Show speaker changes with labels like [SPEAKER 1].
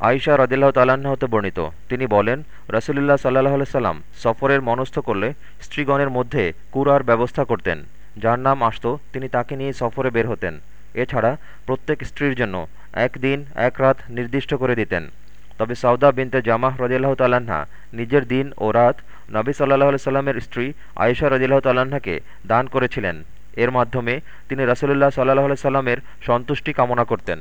[SPEAKER 1] আয়সা রদিল্লাহ তালাহতে বর্ণিত। তিনি বলেন, রসুলুল্লাহ সাল্লাহ সাল্লাম সফরের মনস্থ করলে স্ত্রীগণের মধ্যে কুরার ব্যবস্থা করতেন। যার নাম আসত, তিনি তাকে নিয়ে সফরে বের হতেন। এছাড়া প্রত্যেক স্ত্রীর জন্য এক দিন এক রাত নির্দিষ্ট করে দিতেন। তবে সাউদা বিনতে জামাহ রদিল্লাহ তাল্লাহা নিজের দিন ও রাত নবী সাল্লাহ সাল্লামের স্ত্রী আয়েশা রদিল্লাহ তাল্লাহাকে দান করেছিলেন। এর মাধ্যমে তিনি রসুলুল্লাহ সাল্লাহ সাল্লামের সন্তুষ্টি কামনা করতেন।